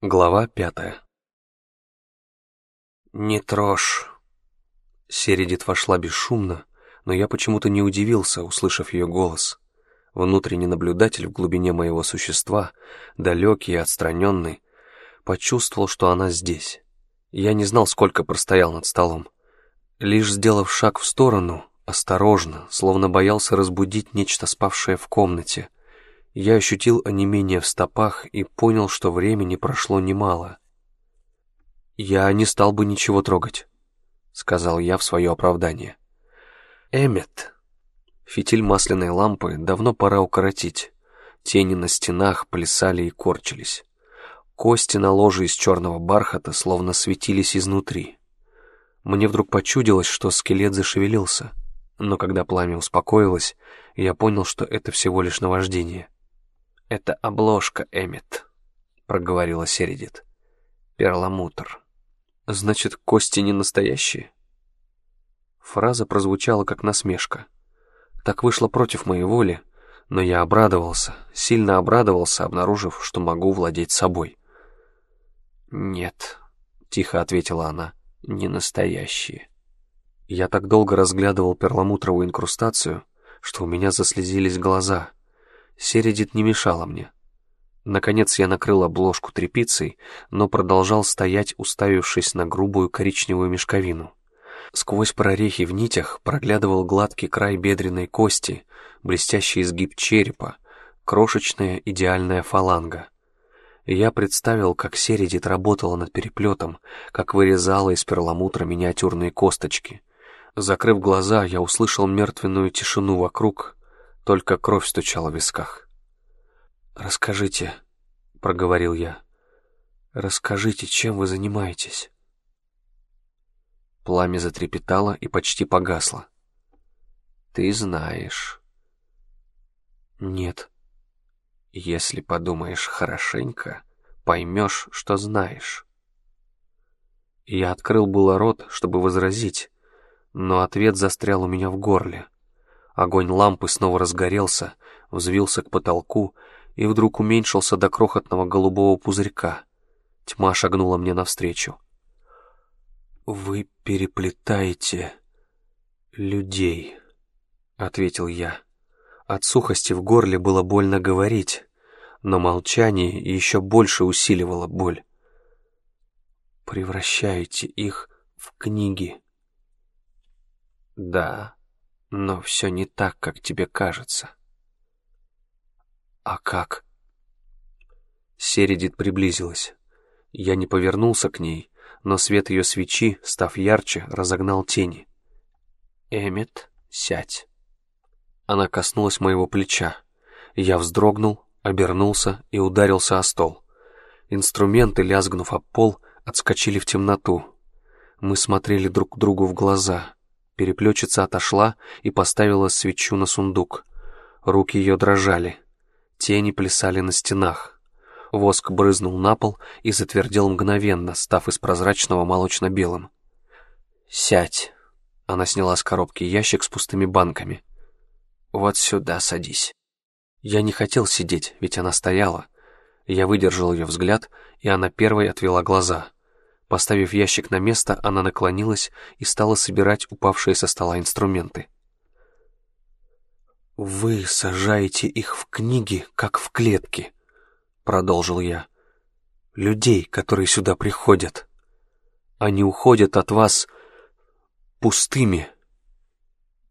Глава пятая «Не трожь!» Середит вошла бесшумно, но я почему-то не удивился, услышав ее голос. Внутренний наблюдатель в глубине моего существа, далекий и отстраненный, почувствовал, что она здесь. Я не знал, сколько простоял над столом. Лишь сделав шаг в сторону, осторожно, словно боялся разбудить нечто спавшее в комнате — я ощутил онемение в стопах и понял, что времени прошло немало. «Я не стал бы ничего трогать», — сказал я в свое оправдание. «Эммет». Фитиль масляной лампы давно пора укоротить. Тени на стенах плясали и корчились. Кости на ложе из черного бархата словно светились изнутри. Мне вдруг почудилось, что скелет зашевелился, но когда пламя успокоилось, я понял, что это всего лишь наваждение. «Это обложка, Эммет», — проговорила Середит. «Перламутр. Значит, кости не настоящие?» Фраза прозвучала как насмешка. Так вышло против моей воли, но я обрадовался, сильно обрадовался, обнаружив, что могу владеть собой. «Нет», — тихо ответила она, — «не настоящие». Я так долго разглядывал перламутровую инкрустацию, что у меня заслезились глаза — Середит не мешала мне. Наконец я накрыл обложку тряпицей, но продолжал стоять, уставившись на грубую коричневую мешковину. Сквозь прорехи в нитях проглядывал гладкий край бедренной кости, блестящий изгиб черепа, крошечная идеальная фаланга. Я представил, как Середит работала над переплетом, как вырезала из перламутра миниатюрные косточки. Закрыв глаза, я услышал мертвенную тишину вокруг только кровь стучала в висках. «Расскажите», — проговорил я, — «расскажите, чем вы занимаетесь?» Пламя затрепетало и почти погасло. «Ты знаешь». «Нет». «Если подумаешь хорошенько, поймешь, что знаешь». Я открыл было рот, чтобы возразить, но ответ застрял у меня в горле. Огонь лампы снова разгорелся, взвился к потолку и вдруг уменьшился до крохотного голубого пузырька. Тьма шагнула мне навстречу. «Вы переплетаете людей», — ответил я. От сухости в горле было больно говорить, но молчание еще больше усиливало боль. «Превращаете их в книги». «Да», но все не так, как тебе кажется. А как? Середит приблизилась. Я не повернулся к ней, но свет ее свечи, став ярче, разогнал тени. Эмит, сядь. Она коснулась моего плеча. Я вздрогнул, обернулся и ударился о стол. Инструменты, лязгнув об пол, отскочили в темноту. Мы смотрели друг другу в глаза — Переплетчица отошла и поставила свечу на сундук. Руки ее дрожали. Тени плясали на стенах. Воск брызнул на пол и затвердел мгновенно, став из прозрачного молочно-белым. «Сядь!» Она сняла с коробки ящик с пустыми банками. «Вот сюда садись». Я не хотел сидеть, ведь она стояла. Я выдержал ее взгляд, и она первой отвела глаза. Поставив ящик на место, она наклонилась и стала собирать упавшие со стола инструменты. «Вы сажаете их в книги, как в клетки», — продолжил я. «Людей, которые сюда приходят. Они уходят от вас пустыми».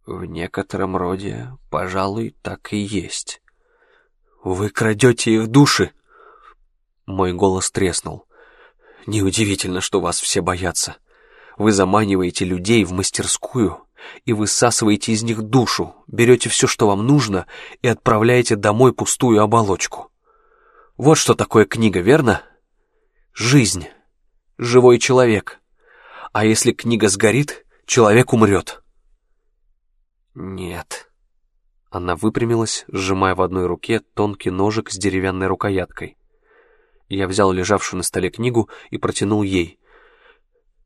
«В некотором роде, пожалуй, так и есть». «Вы крадете их души?» Мой голос треснул. Неудивительно, что вас все боятся. Вы заманиваете людей в мастерскую и высасываете из них душу, берете все, что вам нужно, и отправляете домой пустую оболочку. Вот что такое книга, верно? Жизнь. Живой человек. А если книга сгорит, человек умрет. Нет. Она выпрямилась, сжимая в одной руке тонкий ножик с деревянной рукояткой. Я взял лежавшую на столе книгу и протянул ей.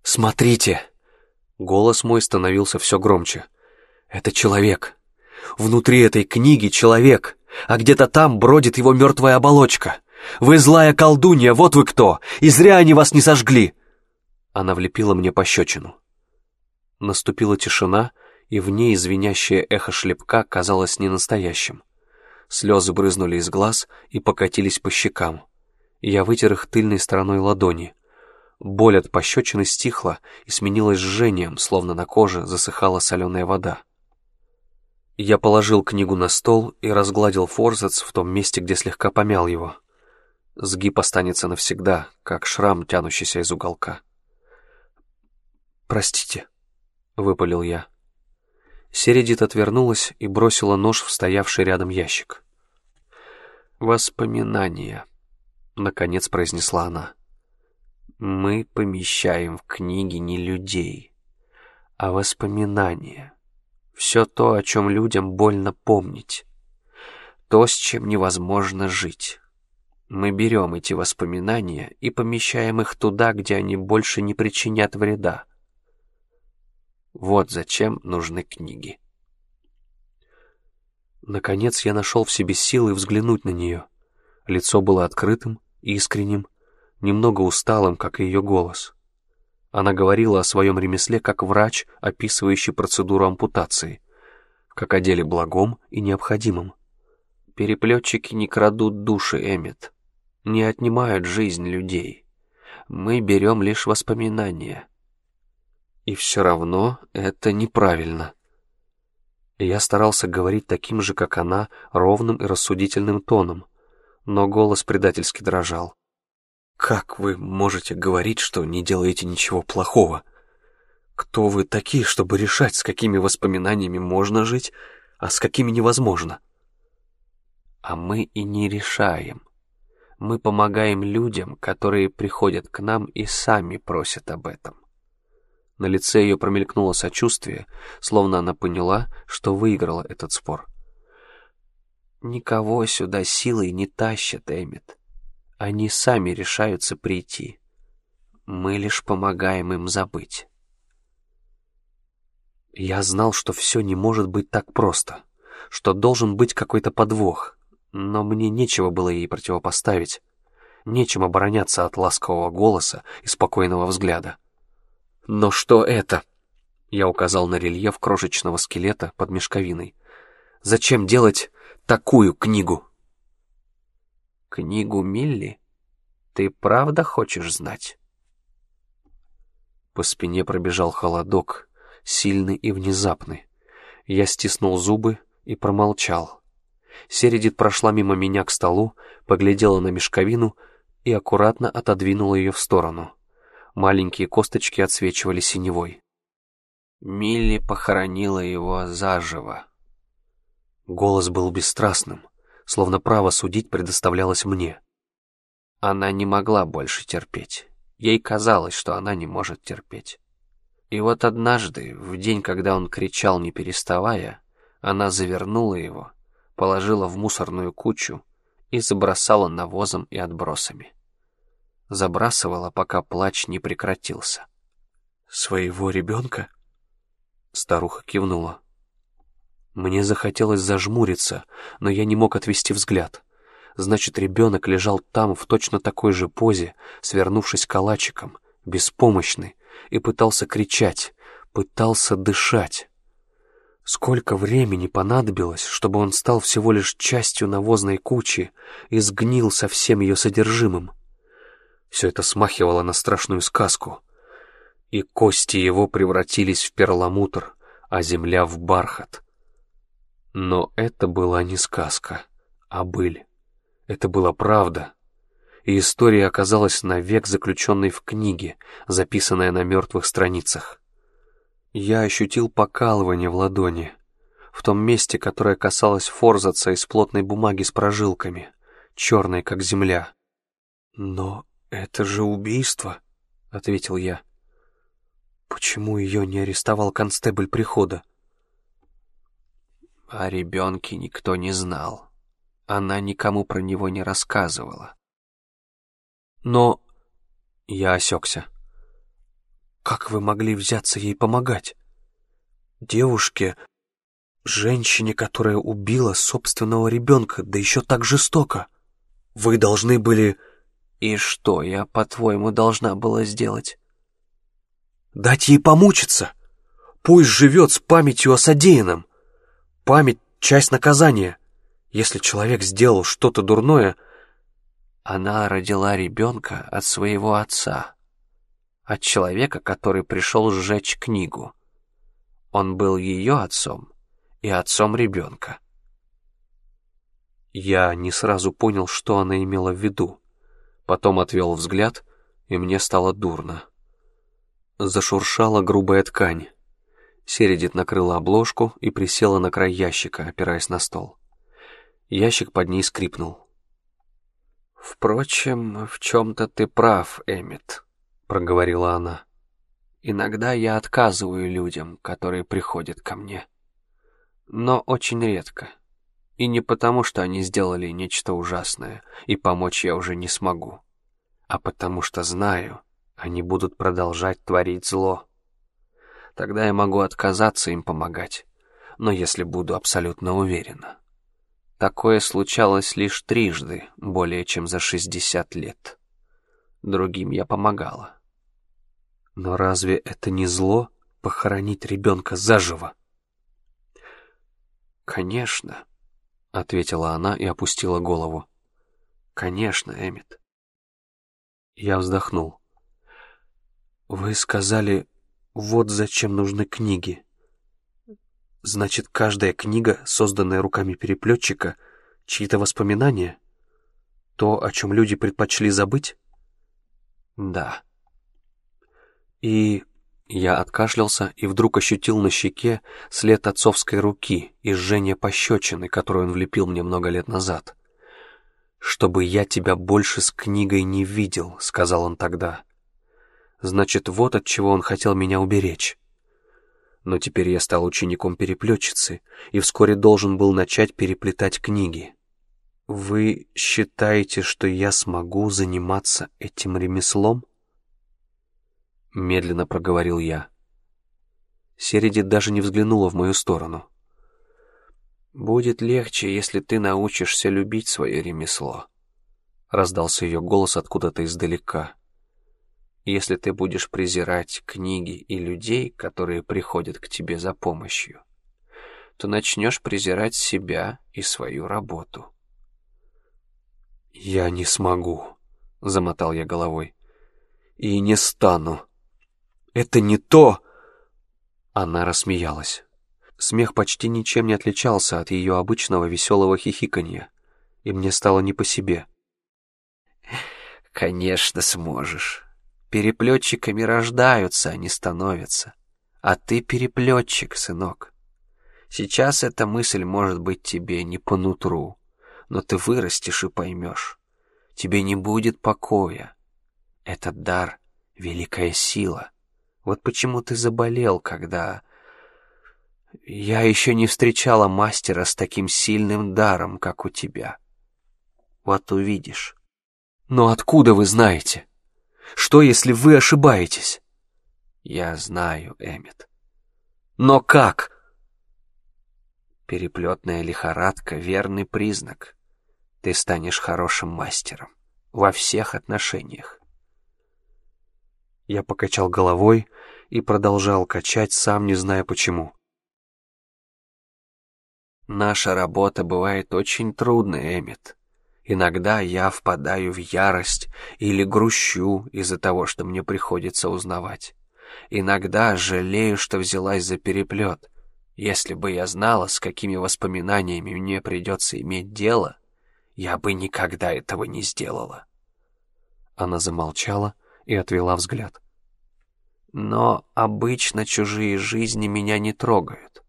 «Смотрите!» Голос мой становился все громче. «Это человек. Внутри этой книги человек, а где-то там бродит его мертвая оболочка. Вы злая колдунья, вот вы кто! И зря они вас не сожгли!» Она влепила мне пощечину. Наступила тишина, и в ней звенящее эхо шлепка казалось ненастоящим. Слезы брызнули из глаз и покатились по щекам. Я вытер их тыльной стороной ладони. Боль от пощечины стихла и сменилась жжением, словно на коже засыхала соленая вода. Я положил книгу на стол и разгладил форзац в том месте, где слегка помял его. Сгиб останется навсегда, как шрам, тянущийся из уголка. «Простите», — выпалил я. Середит отвернулась и бросила нож в стоявший рядом ящик. «Воспоминания», — наконец произнесла она. «Мы помещаем в книги не людей, а воспоминания. Все то, о чем людям больно помнить. То, с чем невозможно жить. Мы берем эти воспоминания и помещаем их туда, где они больше не причинят вреда. Вот зачем нужны книги. Наконец я нашел в себе силы взглянуть на нее. Лицо было открытым, искренним, немного усталым, как и ее голос. Она говорила о своем ремесле как врач, описывающий процедуру ампутации, как о деле благом и необходимом. Переплетчики не крадут души, Эммет, не отнимают жизнь людей. Мы берем лишь воспоминания. И все равно это неправильно. Я старался говорить таким же, как она, ровным и рассудительным тоном, но голос предательски дрожал. «Как вы можете говорить, что не делаете ничего плохого? Кто вы такие, чтобы решать, с какими воспоминаниями можно жить, а с какими невозможно?» «А мы и не решаем. Мы помогаем людям, которые приходят к нам и сами просят об этом. На лице ее промелькнуло сочувствие, словно она поняла, что выиграла этот спор. «Никого сюда силой не тащат, Эммет. Они сами решаются прийти. Мы лишь помогаем им забыть». Я знал, что все не может быть так просто, что должен быть какой-то подвох, но мне нечего было ей противопоставить, нечем обороняться от ласкового голоса и спокойного взгляда. «Но что это?» Я указал на рельеф крошечного скелета под мешковиной. «Зачем делать такую книгу?» «Книгу Милли? Ты правда хочешь знать?» По спине пробежал холодок, сильный и внезапный. Я стиснул зубы и промолчал. Середит прошла мимо меня к столу, поглядела на мешковину и аккуратно отодвинула ее в сторону маленькие косточки отсвечивали синевой. Милли похоронила его заживо. Голос был бесстрастным, словно право судить предоставлялось мне. Она не могла больше терпеть. Ей казалось, что она не может терпеть. И вот однажды, в день, когда он кричал не переставая, она завернула его, положила в мусорную кучу и забросала навозом и отбросами забрасывала, пока плач не прекратился. «Своего ребенка?» Старуха кивнула. Мне захотелось зажмуриться, но я не мог отвести взгляд. Значит, ребенок лежал там в точно такой же позе, свернувшись калачиком, беспомощный, и пытался кричать, пытался дышать. Сколько времени понадобилось, чтобы он стал всего лишь частью навозной кучи и сгнил со всем ее содержимым? Все это смахивало на страшную сказку. И кости его превратились в перламутр, а земля в бархат. Но это была не сказка, а быль. Это была правда. И история оказалась навек заключенной в книге, записанная на мертвых страницах. Я ощутил покалывание в ладони, в том месте, которое касалось форзаца из плотной бумаги с прожилками, черной, как земля. Но «Это же убийство», — ответил я. «Почему ее не арестовал констебль прихода?» О ребенке никто не знал. Она никому про него не рассказывала. Но... Я осекся. Как вы могли взяться ей помогать? Девушке, женщине, которая убила собственного ребенка, да еще так жестоко. Вы должны были...» «И что я, по-твоему, должна была сделать?» «Дать ей помучиться. Пусть живет с памятью о содеянном. Память — часть наказания. Если человек сделал что-то дурное...» Она родила ребенка от своего отца, от человека, который пришел сжечь книгу. Он был ее отцом и отцом ребенка. Я не сразу понял, что она имела в виду. Потом отвел взгляд, и мне стало дурно. Зашуршала грубая ткань. Середит накрыла обложку и присела на край ящика, опираясь на стол. Ящик под ней скрипнул. «Впрочем, в чем-то ты прав, Эммет», — проговорила она. «Иногда я отказываю людям, которые приходят ко мне. Но очень редко. И не потому, что они сделали нечто ужасное, и помочь я уже не смогу, а потому что знаю, они будут продолжать творить зло. Тогда я могу отказаться им помогать, но если буду абсолютно уверена. Такое случалось лишь трижды, более чем за шестьдесят лет. Другим я помогала. Но разве это не зло — похоронить ребенка заживо? Конечно. — ответила она и опустила голову. «Конечно, Эммет». Я вздохнул. «Вы сказали, вот зачем нужны книги. Значит, каждая книга, созданная руками переплетчика, чьи-то воспоминания? То, о чем люди предпочли забыть?» «Да». «И я откашлялся и вдруг ощутил на щеке след отцовской руки и жжение пощечины, которую он влепил мне много лет назад. «Чтобы я тебя больше с книгой не видел», — сказал он тогда. Значит, вот от чего он хотел меня уберечь. Но теперь я стал учеником переплетчицы и вскоре должен был начать переплетать книги. «Вы считаете, что я смогу заниматься этим ремеслом?» — медленно проговорил я. Середи даже не взглянула в мою сторону. «Будет легче, если ты научишься любить свое ремесло», — раздался ее голос откуда-то издалека. «Если ты будешь презирать книги и людей, которые приходят к тебе за помощью, то начнешь презирать себя и свою работу». «Я не смогу», — замотал я головой. «И не стану». Это не то!» Она рассмеялась. Смех почти ничем не отличался от ее обычного веселого хихиканья, и мне стало не по себе. «Конечно сможешь. Переплетчиками рождаются, а не становятся. А ты переплетчик, сынок. Сейчас эта мысль может быть тебе не по нутру, но ты вырастешь и поймешь. Тебе не будет покоя. Этот дар — великая сила». Вот почему ты заболел, когда... Я еще не встречала мастера с таким сильным даром, как у тебя. Вот увидишь. Но откуда вы знаете? Что, если вы ошибаетесь? Я знаю, Эммет. Но как? Переплетная лихорадка — верный признак. Ты станешь хорошим мастером во всех отношениях. Я покачал головой и продолжал качать, сам не зная почему. Наша работа бывает очень трудной, Эммет. Иногда я впадаю в ярость или грущу из-за того, что мне приходится узнавать. Иногда жалею, что взялась за переплет. Если бы я знала, с какими воспоминаниями мне придется иметь дело, я бы никогда этого не сделала. Она замолчала и отвела взгляд. Но обычно чужие жизни меня не трогают.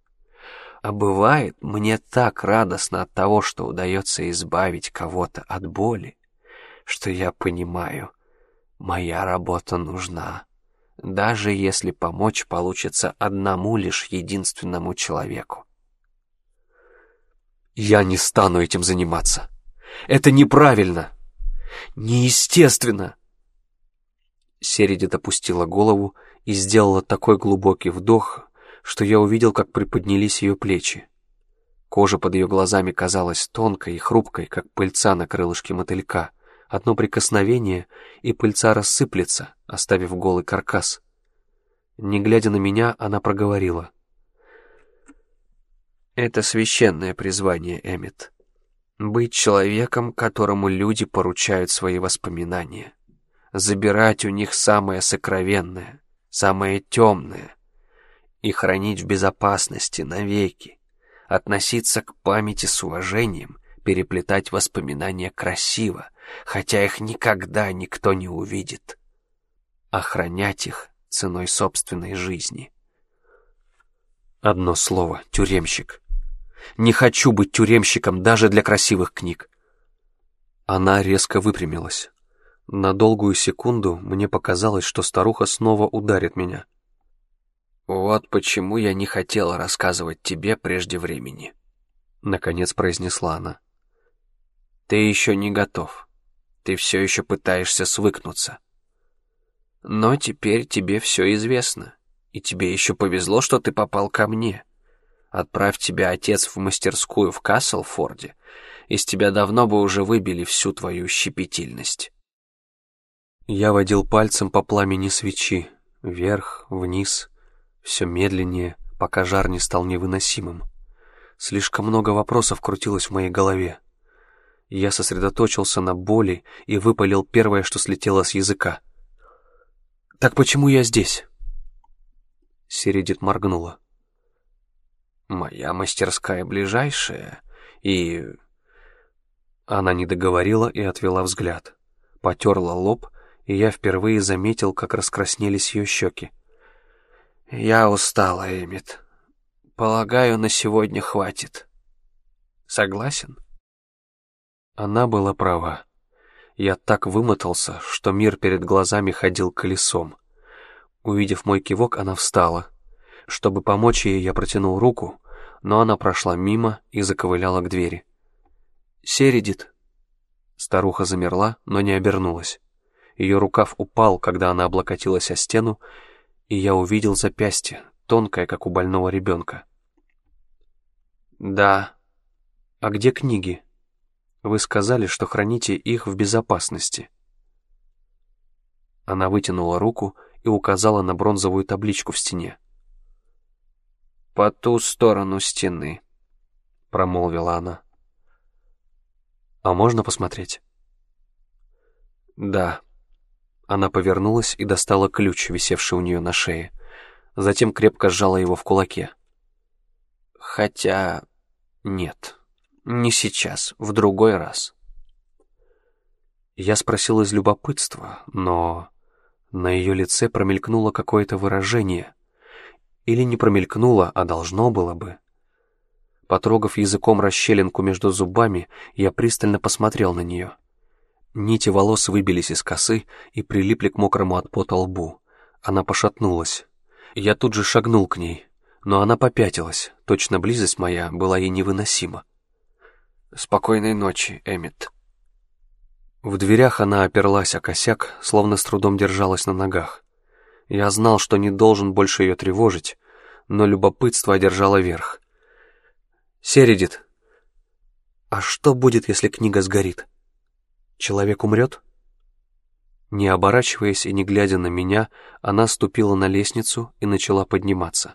А бывает, мне так радостно от того, что удается избавить кого-то от боли, что я понимаю, моя работа нужна, даже если помочь получится одному лишь единственному человеку. Я не стану этим заниматься. Это неправильно, неестественно. Середит опустила голову и сделала такой глубокий вдох, что я увидел, как приподнялись ее плечи. Кожа под ее глазами казалась тонкой и хрупкой, как пыльца на крылышке мотылька. Одно прикосновение, и пыльца рассыплется, оставив голый каркас. Не глядя на меня, она проговорила. «Это священное призвание, Эммет. Быть человеком, которому люди поручают свои воспоминания. Забирать у них самое сокровенное, самое темное. И хранить в безопасности навеки относиться к памяти с уважением, переплетать воспоминания красиво, хотя их никогда никто не увидит. Охранять их ценой собственной жизни. Одно слово — тюремщик. Не хочу быть тюремщиком даже для красивых книг. Она резко выпрямилась. На долгую секунду мне показалось, что старуха снова ударит меня. «Вот почему я не хотела рассказывать тебе прежде времени», — наконец произнесла она. «Ты еще не готов. Ты все еще пытаешься свыкнуться. Но теперь тебе все известно, и тебе еще повезло, что ты попал ко мне. Отправь тебя отец в мастерскую в Каслфорде, из тебя давно бы уже выбили всю твою щепетильность». Я водил пальцем по пламени свечи, вверх, вниз — все медленнее, пока жар не стал невыносимым. Слишком много вопросов крутилось в моей голове. Я сосредоточился на боли и выпалил первое, что слетело с языка. «Так почему я здесь?» Середит моргнула. «Моя мастерская ближайшая, и...» Она не договорила и отвела взгляд. Потерла лоб, и я впервые заметил, как раскраснелись ее щеки. «Я устала, Эмит. Полагаю, на сегодня хватит. Согласен?» Она была права. Я так вымотался, что мир перед глазами ходил колесом. Увидев мой кивок, она встала. Чтобы помочь ей, я протянул руку, но она прошла мимо и заковыляла к двери. «Середит». Старуха замерла, но не обернулась. Ее рукав упал, когда она облокотилась о стену, и я увидел запястье, тонкое, как у больного ребенка. «Да. А где книги? Вы сказали, что храните их в безопасности». Она вытянула руку и указала на бронзовую табличку в стене. «По ту сторону стены», — промолвила она. «А можно посмотреть?» «Да». Она повернулась и достала ключ, висевший у нее на шее. Затем крепко сжала его в кулаке. Хотя... нет. Не сейчас, в другой раз. Я спросил из любопытства, но... На ее лице промелькнуло какое-то выражение. Или не промелькнуло, а должно было бы. Потрогав языком расщелинку между зубами, я пристально посмотрел на нее. Нити волос выбились из косы и прилипли к мокрому от пота лбу. Она пошатнулась. Я тут же шагнул к ней, но она попятилась. Точно близость моя была ей невыносима. «Спокойной ночи, Эммет». В дверях она оперлась о косяк, словно с трудом держалась на ногах. Я знал, что не должен больше ее тревожить, но любопытство одержало верх. «Середит, а что будет, если книга сгорит?» Человек умрет? Не оборачиваясь и не глядя на меня, она ступила на лестницу и начала подниматься.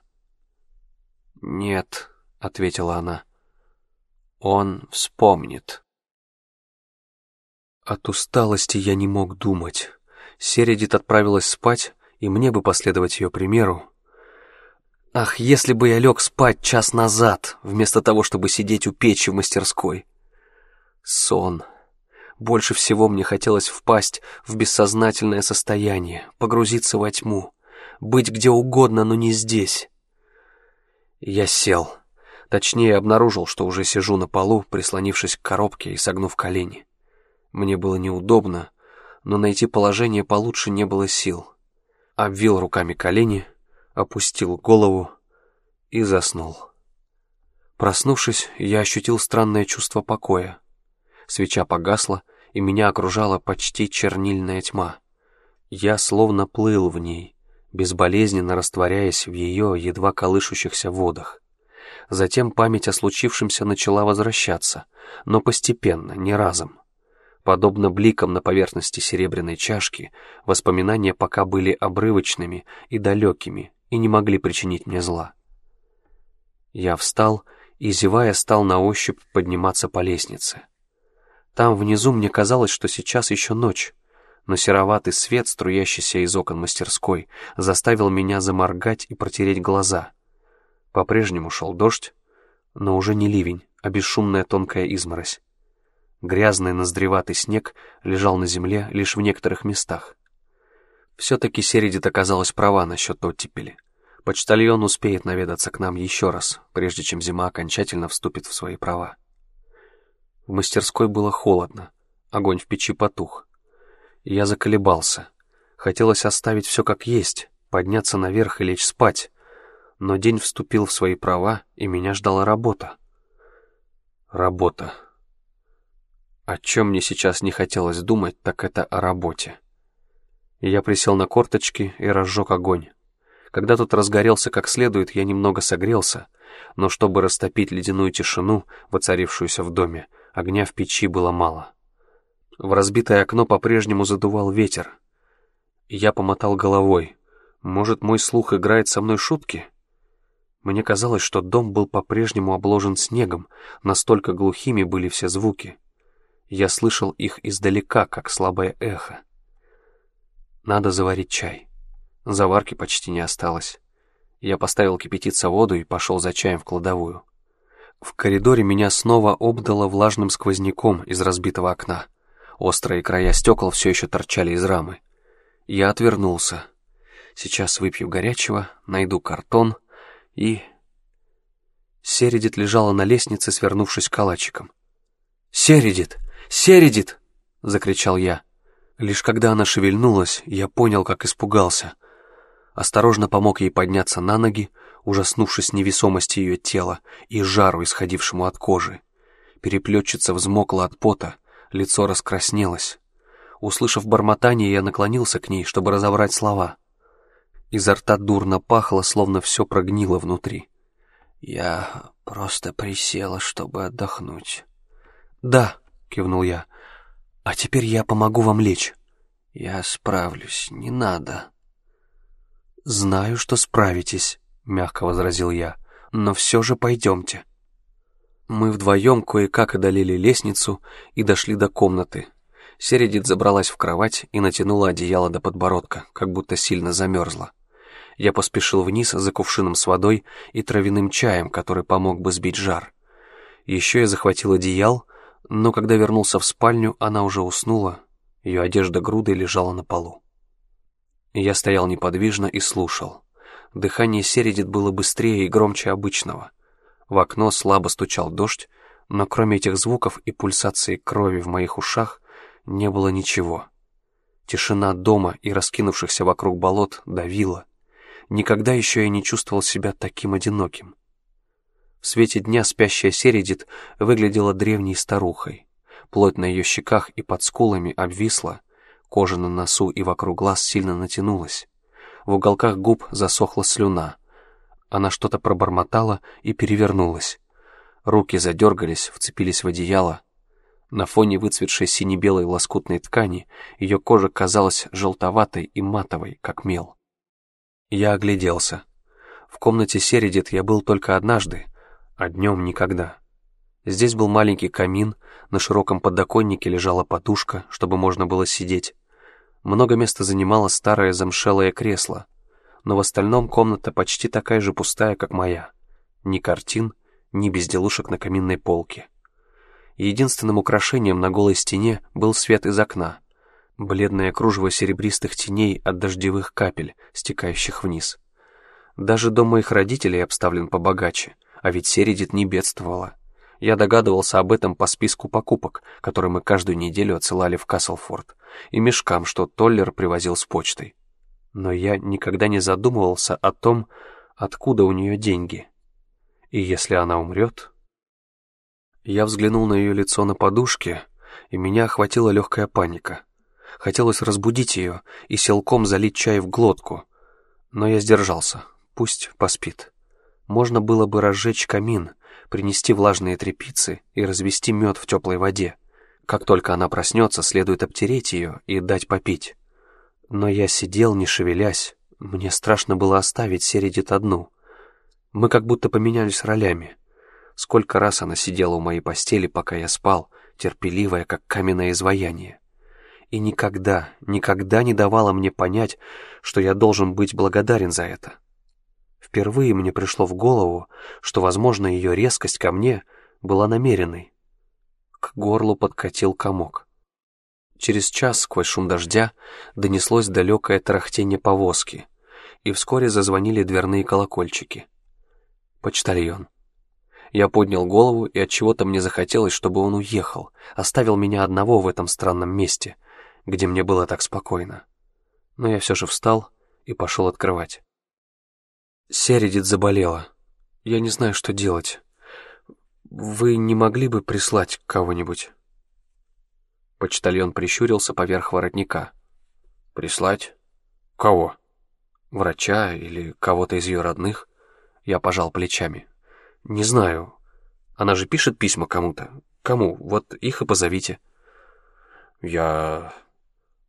«Нет», — ответила она, — «он вспомнит». От усталости я не мог думать. Середит отправилась спать, и мне бы последовать ее примеру. Ах, если бы я лег спать час назад, вместо того, чтобы сидеть у печи в мастерской. Сон. Больше всего мне хотелось впасть в бессознательное состояние, погрузиться во тьму, быть где угодно, но не здесь. Я сел. Точнее, обнаружил, что уже сижу на полу, прислонившись к коробке и согнув колени. Мне было неудобно, но найти положение получше не было сил. Обвил руками колени, опустил голову и заснул. Проснувшись, я ощутил странное чувство покоя. Свеча погасла, и меня окружала почти чернильная тьма. Я словно плыл в ней, безболезненно растворяясь в ее едва колышущихся водах. Затем память о случившемся начала возвращаться, но постепенно, не разом. Подобно бликам на поверхности серебряной чашки, воспоминания пока были обрывочными и далекими и не могли причинить мне зла. Я встал и, зевая, стал на ощупь подниматься по лестнице. Там внизу мне казалось, что сейчас еще ночь, но сероватый свет, струящийся из окон мастерской, заставил меня заморгать и протереть глаза. По-прежнему шел дождь, но уже не ливень, а бесшумная тонкая изморозь. Грязный ноздреватый снег лежал на земле лишь в некоторых местах. Все-таки Середит оказалась права насчет оттепели. Почтальон успеет наведаться к нам еще раз, прежде чем зима окончательно вступит в свои права. В мастерской было холодно, огонь в печи потух. Я заколебался. Хотелось оставить все как есть, подняться наверх и лечь спать. Но день вступил в свои права, и меня ждала работа. Работа. О чем мне сейчас не хотелось думать, так это о работе. Я присел на корточки и разжег огонь. Когда тот разгорелся как следует, я немного согрелся, но чтобы растопить ледяную тишину, воцарившуюся в доме, огня в печи было мало. В разбитое окно по-прежнему задувал ветер. Я помотал головой. Может, мой слух играет со мной шутки? Мне казалось, что дом был по-прежнему обложен снегом, настолько глухими были все звуки. Я слышал их издалека, как слабое эхо. Надо заварить чай. Заварки почти не осталось. Я поставил кипятиться воду и пошел за чаем в кладовую. В коридоре меня снова обдало влажным сквозняком из разбитого окна. Острые края стекол все еще торчали из рамы. Я отвернулся. Сейчас выпью горячего, найду картон и... Середит лежала на лестнице, свернувшись калачиком. «Середит! Середит!» — закричал я. Лишь когда она шевельнулась, я понял, как испугался — осторожно помог ей подняться на ноги, ужаснувшись невесомости ее тела и жару, исходившему от кожи. Переплетчица взмокла от пота, лицо раскраснелось. Услышав бормотание, я наклонился к ней, чтобы разобрать слова. Изо рта дурно пахло, словно все прогнило внутри. «Я просто присела, чтобы отдохнуть». «Да», — кивнул я, — «а теперь я помогу вам лечь». «Я справлюсь, не надо». «Знаю, что справитесь», — мягко возразил я, — «но все же пойдемте». Мы вдвоем кое-как одолели лестницу и дошли до комнаты. Середит забралась в кровать и натянула одеяло до подбородка, как будто сильно замерзла. Я поспешил вниз за кувшином с водой и травяным чаем, который помог бы сбить жар. Еще я захватил одеял, но когда вернулся в спальню, она уже уснула, ее одежда грудой лежала на полу. Я стоял неподвижно и слушал. Дыхание Середит было быстрее и громче обычного. В окно слабо стучал дождь, но кроме этих звуков и пульсации крови в моих ушах не было ничего. Тишина дома и раскинувшихся вокруг болот давила. Никогда еще я не чувствовал себя таким одиноким. В свете дня спящая Середит выглядела древней старухой. Плоть на ее щеках и под скулами обвисла, Кожа на носу и вокруг глаз сильно натянулась. В уголках губ засохла слюна. Она что-то пробормотала и перевернулась. Руки задергались, вцепились в одеяло. На фоне выцветшей сине-белой лоскутной ткани ее кожа казалась желтоватой и матовой, как мел. Я огляделся. В комнате Середит я был только однажды, а днем никогда. Здесь был маленький камин, на широком подоконнике лежала подушка, чтобы можно было сидеть. Много места занимало старое замшелое кресло, но в остальном комната почти такая же пустая, как моя. Ни картин, ни безделушек на каминной полке. Единственным украшением на голой стене был свет из окна, бледное кружево серебристых теней от дождевых капель, стекающих вниз. Даже дом моих родителей обставлен побогаче, а ведь Середит не бедствовала. Я догадывался об этом по списку покупок, которые мы каждую неделю отсылали в Каслфорд, и мешкам, что Толлер привозил с почтой. Но я никогда не задумывался о том, откуда у нее деньги. И если она умрет... Я взглянул на ее лицо на подушке, и меня охватила легкая паника. Хотелось разбудить ее и силком залить чай в глотку, но я сдержался, пусть поспит. Можно было бы разжечь камин, принести влажные тряпицы и развести мед в теплой воде. Как только она проснется, следует обтереть ее и дать попить. Но я сидел, не шевелясь. Мне страшно было оставить Середит одну. Мы как будто поменялись ролями. Сколько раз она сидела у моей постели, пока я спал, терпеливая, как каменное изваяние. И никогда, никогда не давала мне понять, что я должен быть благодарен за это. Впервые мне пришло в голову, что, возможно, ее резкость ко мне была намеренной. К горлу подкатил комок. Через час сквозь шум дождя донеслось далекое тарахтение повозки, и вскоре зазвонили дверные колокольчики. Почтальон. Я поднял голову, и от чего то мне захотелось, чтобы он уехал, оставил меня одного в этом странном месте, где мне было так спокойно. Но я все же встал и пошел открывать. Середит заболела. Я не знаю, что делать. Вы не могли бы прислать кого-нибудь?» Почтальон прищурился поверх воротника. «Прислать? Кого? Врача или кого-то из ее родных?» Я пожал плечами. «Не знаю. Она же пишет письма кому-то. Кому? Вот их и позовите». «Я...»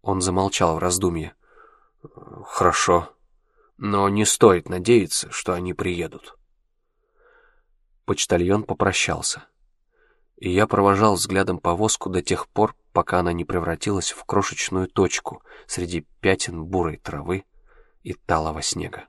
Он замолчал в раздумье. «Хорошо» но не стоит надеяться, что они приедут. Почтальон попрощался, и я провожал взглядом повозку до тех пор, пока она не превратилась в крошечную точку среди пятен бурой травы и талого снега.